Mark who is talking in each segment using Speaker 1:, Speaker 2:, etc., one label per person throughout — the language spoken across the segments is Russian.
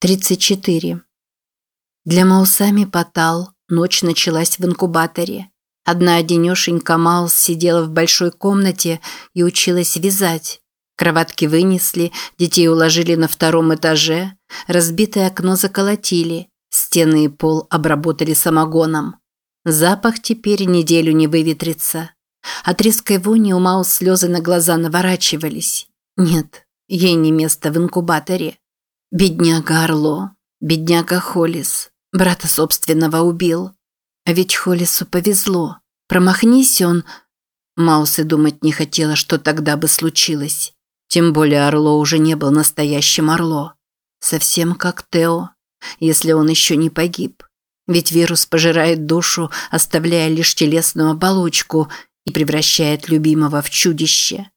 Speaker 1: 34. Для Маусами Патал ночь началась в инкубаторе. Одна одинешенька Маус сидела в большой комнате и училась вязать. Кроватки вынесли, детей уложили на втором этаже, разбитое окно заколотили, стены и пол обработали самогоном. Запах теперь неделю не выветрится. От резкой вони у Маус слезы на глаза наворачивались. Нет, ей не место в инкубаторе. Бедняга Орло, бедняга Холлис, брата собственного убил. А ведь Холлису повезло. Промахнись он... Маус и думать не хотела, что тогда бы случилось. Тем более Орло уже не был настоящим Орло. Совсем как Тео, если он еще не погиб. Ведь вирус пожирает душу, оставляя лишь телесную оболочку и превращает любимого в чудище.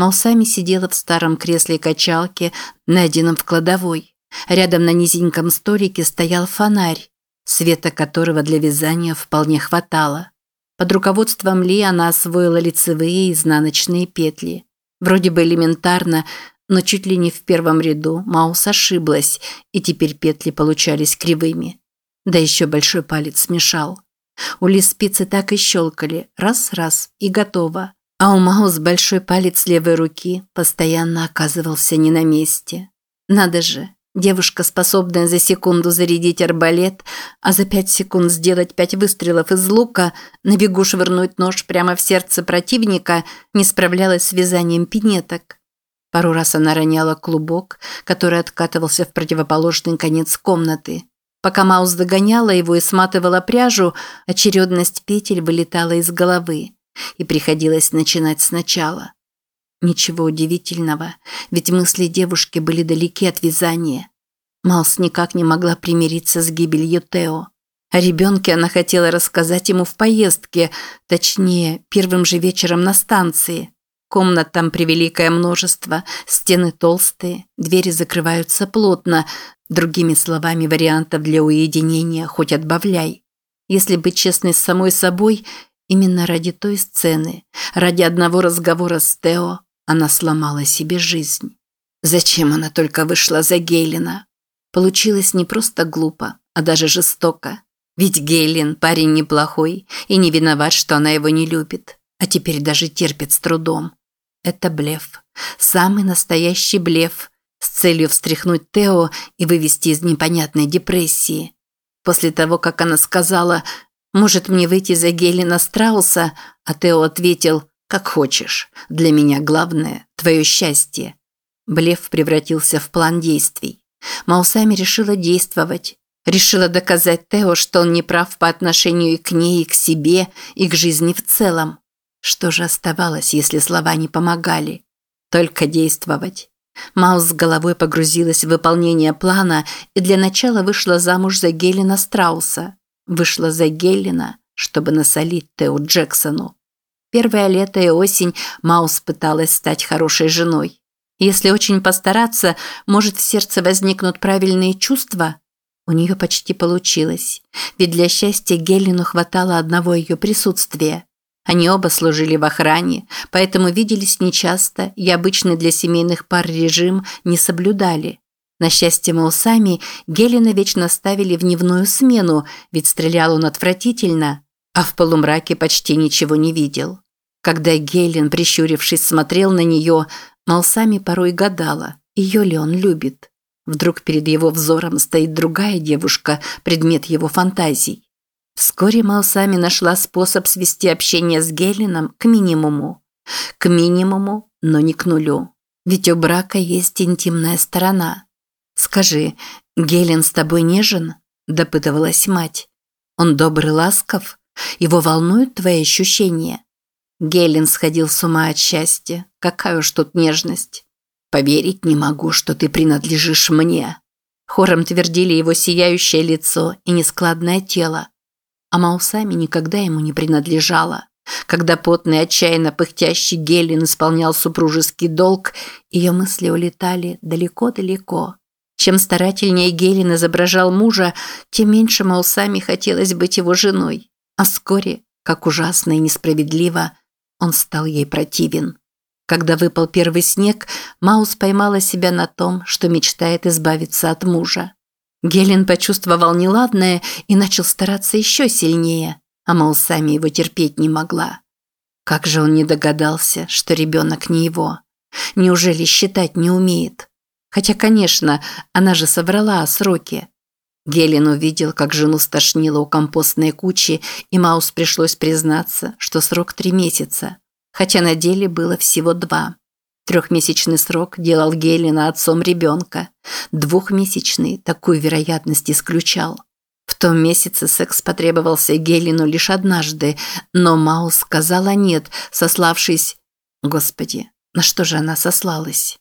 Speaker 1: Малсами сидела в старом кресле качалки, найденном в кладовой. Рядом на низеньком столике стоял фонарь, света которого для вязания вполне хватало. Под руководством Ли она освоила лицевые и изнаночные петли. Вроде бы элементарно, но чуть ли не в первом ряду Маус ошиблась, и теперь петли получались кривыми. Да еще большой палец мешал. У Ли спицы так и щелкали, раз-раз, и готово. А у Маус большой палец левой руки постоянно оказывался не на месте. Надо же, девушка, способная за секунду зарядить арбалет, а за пять секунд сделать пять выстрелов из лука, на бегу швырнуть нож прямо в сердце противника, не справлялась с вязанием пинеток. Пару раз она роняла клубок, который откатывался в противоположный конец комнаты. Пока Маус догоняла его и сматывала пряжу, очередность петель вылетала из головы и приходилось начинать сначала. Ничего удивительного, ведь мысли девушки были далеки от вязания. Малс никак не могла примириться с гибелью Тео. О ребенке она хотела рассказать ему в поездке, точнее, первым же вечером на станции. Комнат там превеликое множество, стены толстые, двери закрываются плотно, другими словами, вариантов для уединения хоть отбавляй. Если быть честной с самой собой, Именно ради той сцены, ради одного разговора с Тео, она сломала себе жизнь. Зачем она только вышла за Гейлина? Получилось не просто глупо, а даже жестоко. Ведь Гейлин парень неплохой и не виноват, что она его не любит, а теперь даже терпит с трудом. Это блеф. Самый настоящий блеф с целью встряхнуть Тео и вывести из непонятной депрессии. После того, как она сказала может, мне выйти за Гелена Страуса?» А Тео ответил, «Как хочешь. Для меня главное – твое счастье». Блеф превратился в план действий. Маусами решила действовать. Решила доказать Тео, что он не прав по отношению и к ней, и к себе, и к жизни в целом. Что же оставалось, если слова не помогали? Только действовать. Маус с головой погрузилась в выполнение плана и для начала вышла замуж за Гелена Страуса. Вышла за Геллина, чтобы насолить Тео Джексону. Первое лето и осень Маус пыталась стать хорошей женой. Если очень постараться, может в сердце возникнут правильные чувства? У нее почти получилось. Ведь для счастья Геллину хватало одного ее присутствия. Они оба служили в охране, поэтому виделись нечасто и обычный для семейных пар режим не соблюдали. На счастье Маусами, Гелена вечно ставили в дневную смену, ведь стрелял он отвратительно, а в полумраке почти ничего не видел. Когда Гелен, прищурившись, смотрел на нее, Малсами порой гадала, ее ли он любит. Вдруг перед его взором стоит другая девушка, предмет его фантазий. Вскоре Малсами нашла способ свести общение с Геленом к минимуму. К минимуму, но не к нулю. Ведь у брака есть интимная сторона. «Скажи, Гелен с тобой нежен?» – допытывалась мать. «Он добрый, ласков? Его волнуют твои ощущения?» Гелен сходил с ума от счастья. Какая уж тут нежность. «Поверить не могу, что ты принадлежишь мне». Хором твердили его сияющее лицо и нескладное тело. А Маусами никогда ему не принадлежало. Когда потный, отчаянно пыхтящий Гелен исполнял супружеский долг, ее мысли улетали далеко-далеко. Чем старательнее Гелин изображал мужа, тем меньше Маусами хотелось быть его женой. А вскоре, как ужасно и несправедливо, он стал ей противен. Когда выпал первый снег, Маус поймала себя на том, что мечтает избавиться от мужа. Гелен почувствовал неладное и начал стараться еще сильнее, а Маусами его терпеть не могла. Как же он не догадался, что ребенок не его? Неужели считать не умеет? Хотя, конечно, она же соврала о сроке. Гелен увидел, как жену стошнило у компостной кучи, и Маус пришлось признаться, что срок три месяца, хотя на деле было всего два. Трехмесячный срок делал Гелена отцом ребенка. Двухмесячный такую вероятность исключал. В том месяце секс потребовался Гелену лишь однажды, но Маус сказала нет, сославшись... Господи, на что же она сослалась?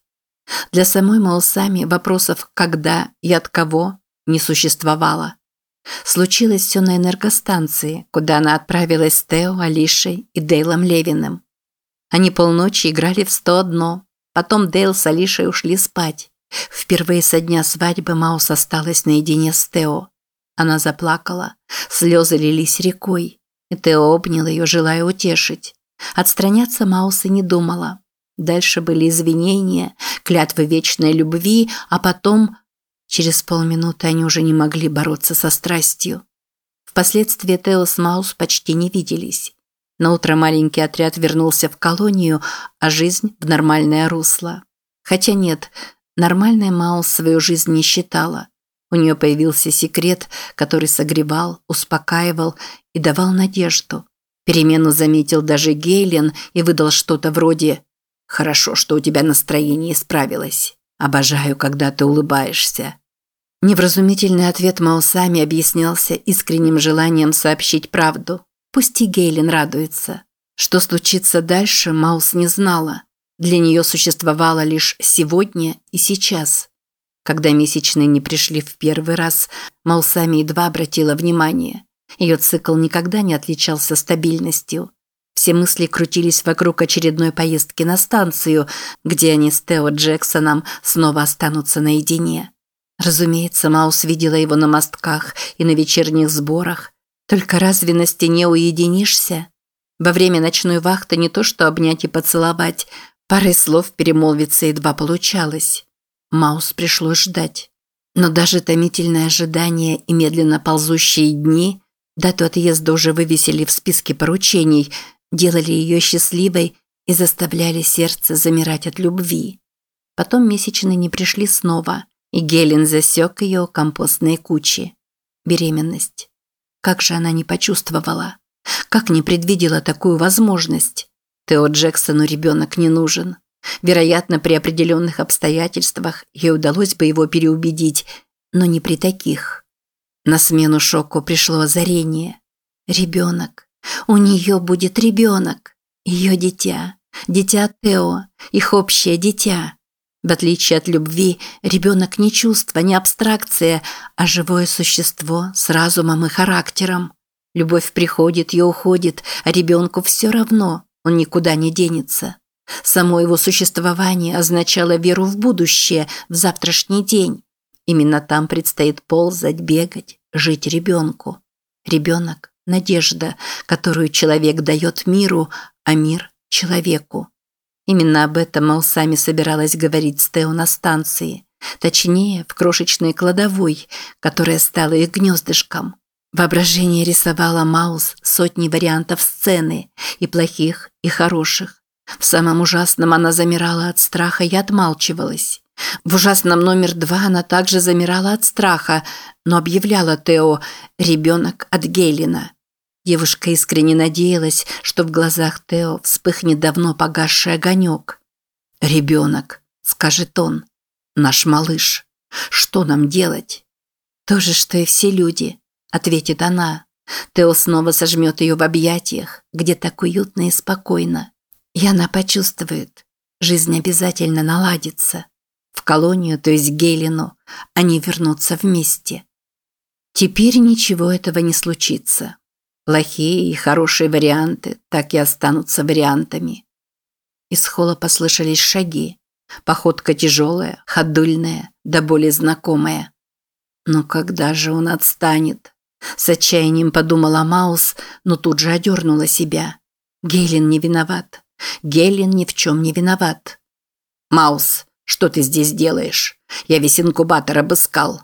Speaker 1: Для самой Маусами вопросов «когда» и «от кого» не существовало. Случилось все на энергостанции, куда она отправилась с Тео, Алишей и Дейлом Левиным. Они полночи играли в 101. Потом Дейл с Алишей ушли спать. Впервые со дня свадьбы Маус осталась наедине с Тео. Она заплакала. Слезы лились рекой. И Тео обнял ее, желая утешить. Отстраняться Мауса не думала. Дальше были извинения, клятвы вечной любви, а потом... Через полминуты они уже не могли бороться со страстью. Впоследствии Тео с Маус почти не виделись. На утро маленький отряд вернулся в колонию, а жизнь в нормальное русло. Хотя нет, нормальная Маус свою жизнь не считала. У нее появился секрет, который согревал, успокаивал и давал надежду. Перемену заметил даже Гейлен и выдал что-то вроде «Хорошо, что у тебя настроение исправилось. Обожаю, когда ты улыбаешься». Невразумительный ответ Маусами объяснялся искренним желанием сообщить правду. Пусть и Гейлин радуется. Что случится дальше, Маус не знала. Для нее существовало лишь сегодня и сейчас. Когда месячные не пришли в первый раз, Маусами едва обратила внимание. Ее цикл никогда не отличался стабильностью. Все мысли крутились вокруг очередной поездки на станцию, где они с Тео Джексоном снова останутся наедине. Разумеется, Маус видела его на мостках и на вечерних сборах, только разве на стене уединишься? Во время ночной вахты не то что обнять и поцеловать, парой слов перемолвиться едва получалось. Маус пришлось ждать. Но даже томительное ожидание и медленно ползущие дни, дату отъезда уже вывесили в списке поручений, делали ее счастливой и заставляли сердце замирать от любви. Потом месячные не пришли снова, и Гелен засек ее компостные кучи. Беременность. Как же она не почувствовала? Как не предвидела такую возможность? Тео Джексону ребенок не нужен. Вероятно, при определенных обстоятельствах ей удалось бы его переубедить, но не при таких. На смену шоку пришло озарение. Ребенок. У нее будет ребенок. Ее дитя. Дитя Тео. Их общее дитя. В отличие от любви, ребенок не чувство, не абстракция, а живое существо с разумом и характером. Любовь приходит и уходит, а ребенку все равно, он никуда не денется. Само его существование означало веру в будущее, в завтрашний день. Именно там предстоит ползать, бегать, жить ребенку. Ребенок – надежда, которую человек дает миру, а мир – человеку. Именно об этом Маусами собиралась говорить с Тео на станции. Точнее, в крошечной кладовой, которая стала их гнездышком. Воображение рисовало Маус сотни вариантов сцены, и плохих, и хороших. В самом ужасном она замирала от страха и отмалчивалась. В ужасном номер два она также замирала от страха, но объявляла Тео «ребенок от Гейлина». Девушка искренне надеялась, что в глазах Тео вспыхнет давно погасший огонек. «Ребенок», – скажет он, – «наш малыш. Что нам делать?» «То же, что и все люди», – ответит она. Тео снова сожмет ее в объятиях, где так уютно и спокойно. И она почувствует, жизнь обязательно наладится. В колонию, то есть Гейлину, они вернутся вместе. Теперь ничего этого не случится. Плохие и хорошие варианты так и останутся вариантами. Из холла послышались шаги. Походка тяжелая, ходульная, да более знакомая. Но когда же он отстанет? С отчаянием подумала Маус, но тут же одернула себя. Гейлин не виноват. Гейлин ни в чем не виноват. «Маус, что ты здесь делаешь? Я весь инкубатор обыскал».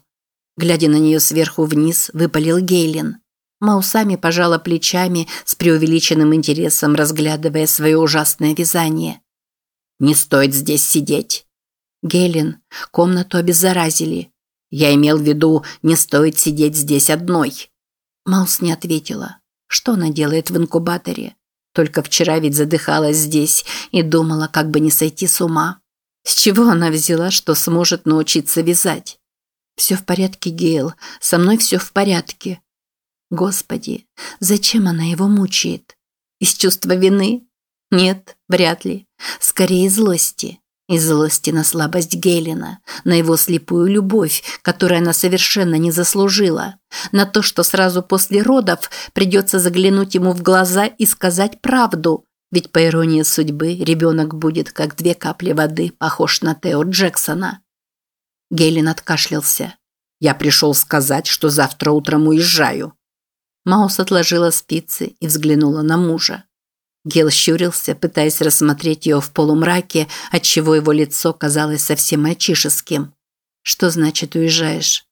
Speaker 1: Глядя на нее сверху вниз, выпалил Гейлин. Маусами пожала плечами с преувеличенным интересом, разглядывая свое ужасное вязание. «Не стоит здесь сидеть». «Гейлин, комнату обеззаразили. Я имел в виду, не стоит сидеть здесь одной». Маус не ответила. Что она делает в инкубаторе? Только вчера ведь задыхалась здесь и думала, как бы не сойти с ума. С чего она взяла, что сможет научиться вязать? «Все в порядке, Гейл. Со мной все в порядке». Господи, зачем она его мучает? Из чувства вины? Нет, вряд ли. Скорее злости. Из злости на слабость Гелена, на его слепую любовь, которую она совершенно не заслужила, на то, что сразу после родов придется заглянуть ему в глаза и сказать правду, ведь по иронии судьбы ребенок будет, как две капли воды, похож на Тео Джексона. Гелен откашлялся. «Я пришел сказать, что завтра утром уезжаю». Маус отложила спицы и взглянула на мужа. Гел щурился, пытаясь рассмотреть ее в полумраке, отчего его лицо казалось совсем мальчишеским. «Что значит уезжаешь?»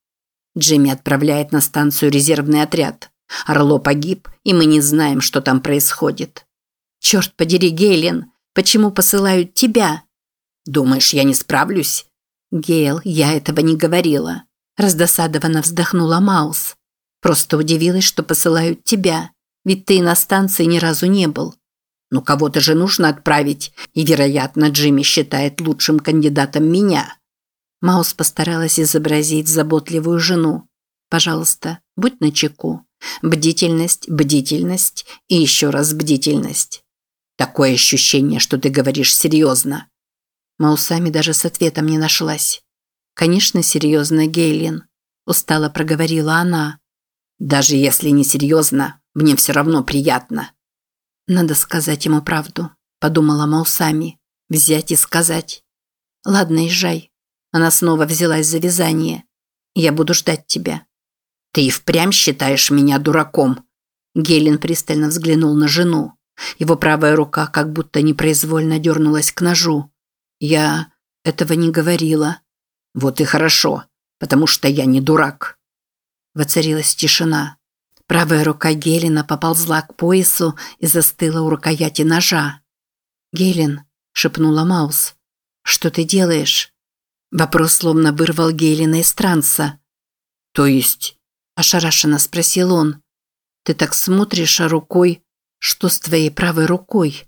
Speaker 1: Джимми отправляет на станцию резервный отряд. Орло погиб, и мы не знаем, что там происходит. «Черт подери, Гейлен, почему посылают тебя?» «Думаешь, я не справлюсь?» «Гейл, я этого не говорила». Раздосадованно вздохнула Маус. «Просто удивилась, что посылают тебя, ведь ты на станции ни разу не был. Ну кого-то же нужно отправить, и, вероятно, Джимми считает лучшим кандидатом меня. Маус постаралась изобразить заботливую жену. Пожалуйста, будь начеку. Бдительность, бдительность и еще раз бдительность. Такое ощущение, что ты говоришь серьезно. Маусами даже с ответом не нашлась. Конечно, серьезно, Гейлин. Устало проговорила она. Даже если не серьезно, мне все равно приятно. Надо сказать ему правду, подумала Маусами. Взять и сказать. Ладно, езжай. Она снова взялась за вязание. Я буду ждать тебя. Ты и впрямь считаешь меня дураком? Гелен пристально взглянул на жену. Его правая рука как будто непроизвольно дернулась к ножу. Я этого не говорила. Вот и хорошо, потому что я не дурак. Воцарилась тишина. Правая рука Гелена поползла к поясу и застыла у рукояти ножа. «Гелен», – шепнула Маус, – «что ты делаешь?» Вопрос словно вырвал Гелена из транса. «То есть?» – ошарашенно спросил он. «Ты так смотришь, а рукой? Что с твоей правой рукой?»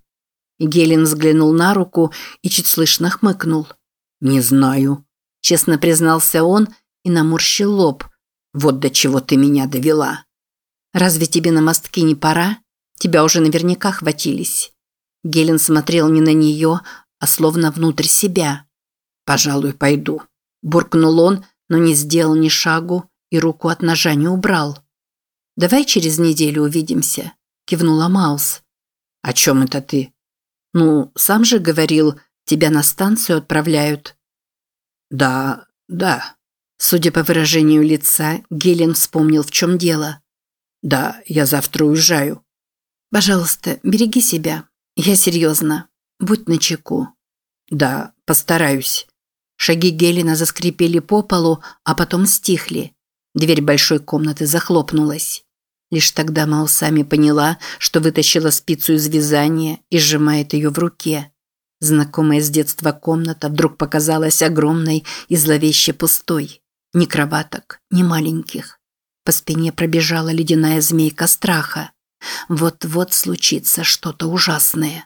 Speaker 1: Гелен взглянул на руку и чуть слышно хмыкнул. «Не знаю», – честно признался он и наморщил лоб. «Вот до чего ты меня довела». «Разве тебе на мостки не пора? Тебя уже наверняка хватились». Гелен смотрел не на нее, а словно внутрь себя. «Пожалуй, пойду», – буркнул он, но не сделал ни шагу и руку от ножа не убрал. «Давай через неделю увидимся», – кивнула Маус. «О чем это ты?» «Ну, сам же говорил, тебя на станцию отправляют». «Да, да». Судя по выражению лица, Гелен вспомнил, в чем дело. Да, я завтра уезжаю. Пожалуйста, береги себя. Я серьезно. Будь начеку. Да, постараюсь. Шаги Гелена заскрипели по полу, а потом стихли. Дверь большой комнаты захлопнулась. Лишь тогда Маусами поняла, что вытащила спицу из вязания и сжимает ее в руке. Знакомая с детства комната вдруг показалась огромной и зловеще пустой. Ни кроваток, ни маленьких. По спине пробежала ледяная змейка страха. Вот-вот случится что-то ужасное.